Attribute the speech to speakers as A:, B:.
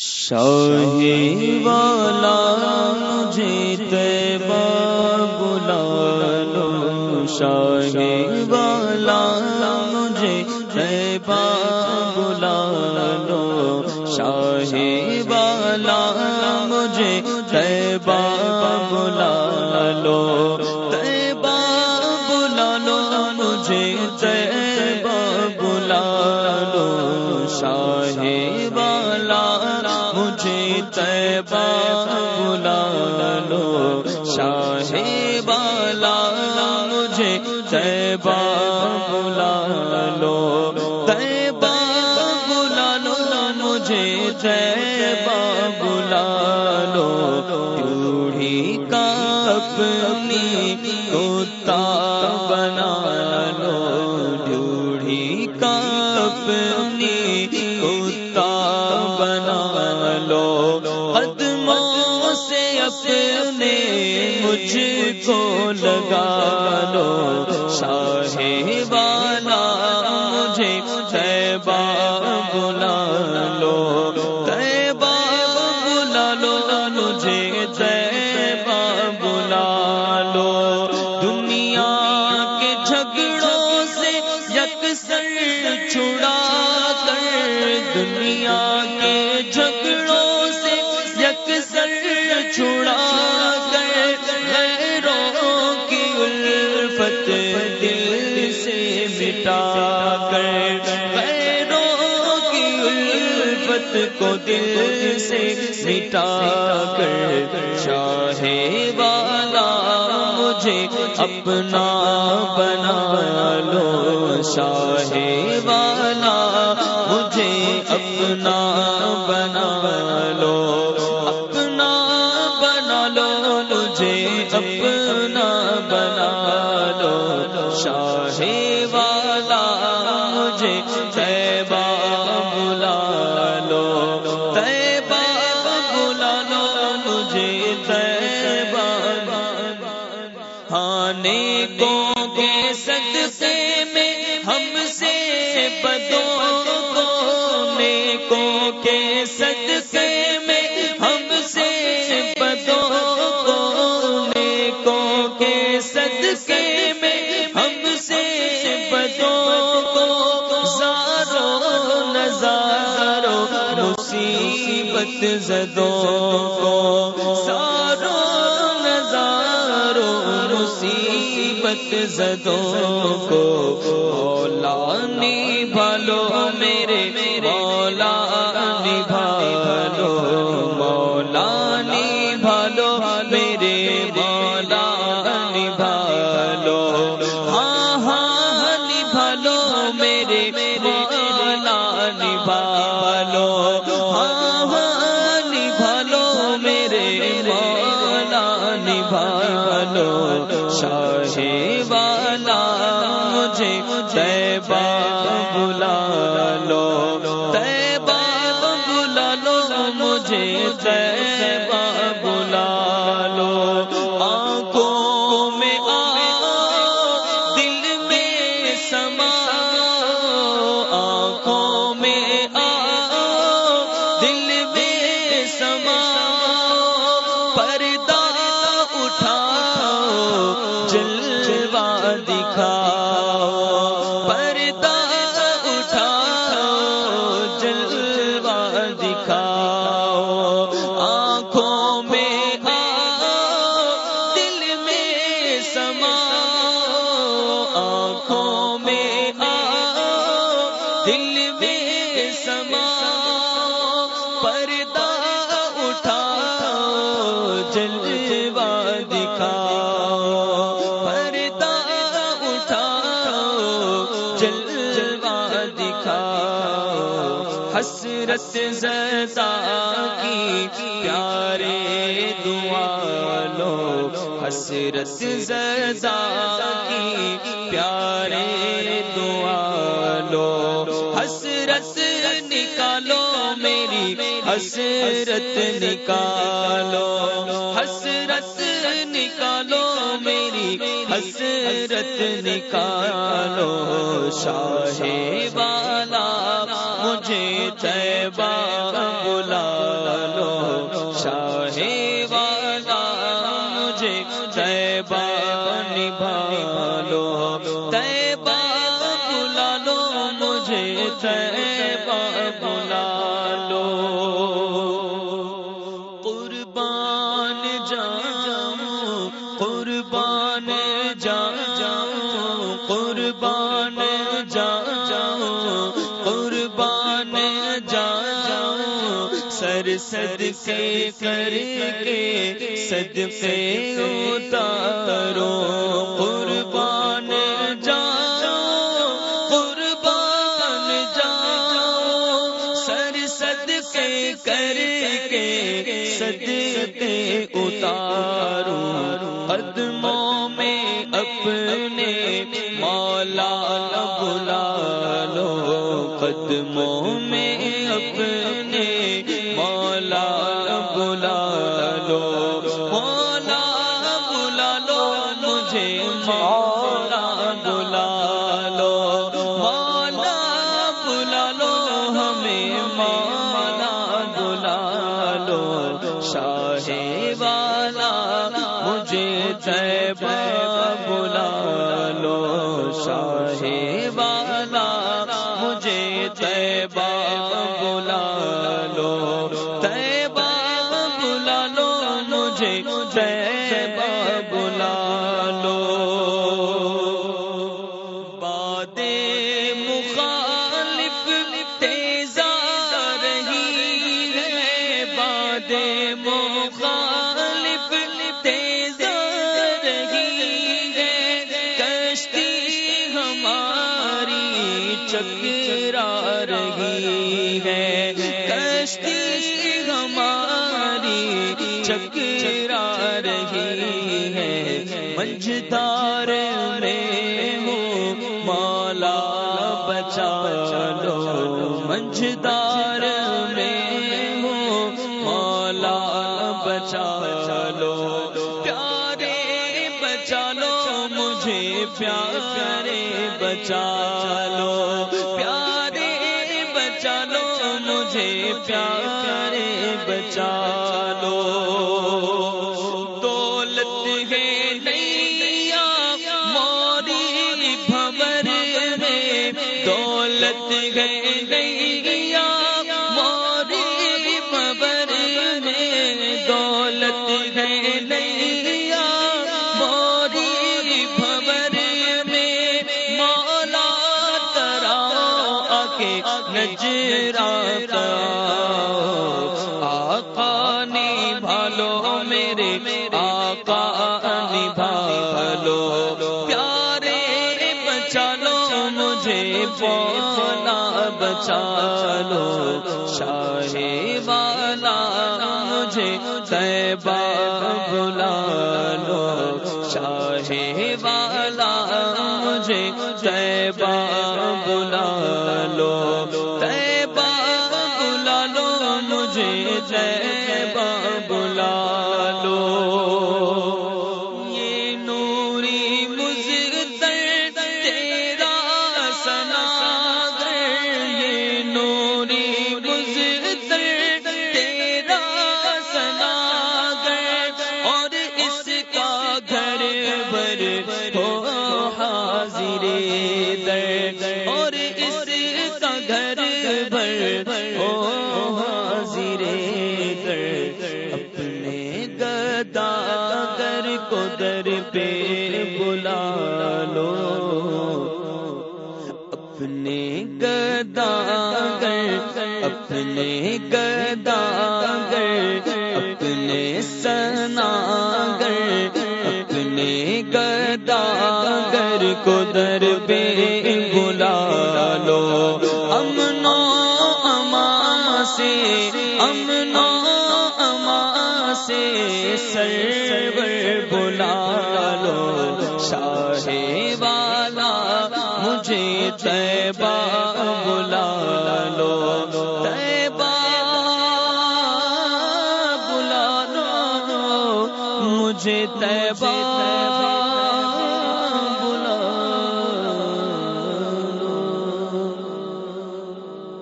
A: شاہی والا مجھے تیبا بلا لو شاہی والا مجھے تیبا بلا لو شاہی والا مجھے تیبا بلا مجھے تیبہ بلا لو تیبہ بلا لو، مجھے تیبہ بلا لو۔ ڈوڑھی کا اپنی کتا بنا لو۔ ڈوڑھی کا اپنی کتا بنا لگا لو شاہ دل سے مٹا کر شاہ والا مجھے اپنا بنا لو۔ شاہ والا مجھے اپنا بنا لو۔ اپنا بنا لو، مجھے اپنا بنا لو۔ شاہ والا مجھے صدقے میں ہم سے بدوں کو، نیکوں کے صدقے میں ہم سے بدوں کو۔ زارو نظارو مصیبت زدوں کو۔ سارو نظارو مصیبت زدوں کو۔ مولا نبھالو میرے، مولا بلا حسرت زدہ کی پیارے دعا لو حسرت زدہ کی پیارے دعا لو حسرت نکالو میری حسرت نکالو حسرت نکالو میری حسرت نکالو، شاہ والا مجھے تیبا بلا لو شاہ والا مجھے تیبا نبھا لو۔ تیبا بلا لو، مجھے تیبا بلا لو۔ قربان جان سے کر کے صدقے اتارو قربان جاؤ قربان جاؤ۔ سر سد کر کے صدقے اتارو قدموں میں اپنے مولا بلا لو۔ قدموں میں شاہ والا، مجھے طیبہ بلا لو شاہی والا، مجھے طیبہ بلا لو طیبہ بلا لو مجھے طیبہ چکرا رہی ہے۔ کشتی ہماری چکرا رہی ہے۔ منجدار میں ہو مالا بچا لو۔ منجدار مجھے پیارے بچا لو۔ دولت ہے نیا موری بھور میں۔ دولت ہے نیا موری بھور میں۔ دولت ہے نیا موری بھور میں۔ مولا ترا کے نجرا نبھالو پیارے بچا لو مجھے پونا بچا لو شاہ والا مجھے طیبہ بلا لو شاہ والا مجھے طیبہ بلا لو طیبہ بلا لو مجھے گدا کو در پہ بلا لو۔ اپنے گدا گر اپنے گدا گر اپنے سنا گر اپنے گدا گر کو در طیبہ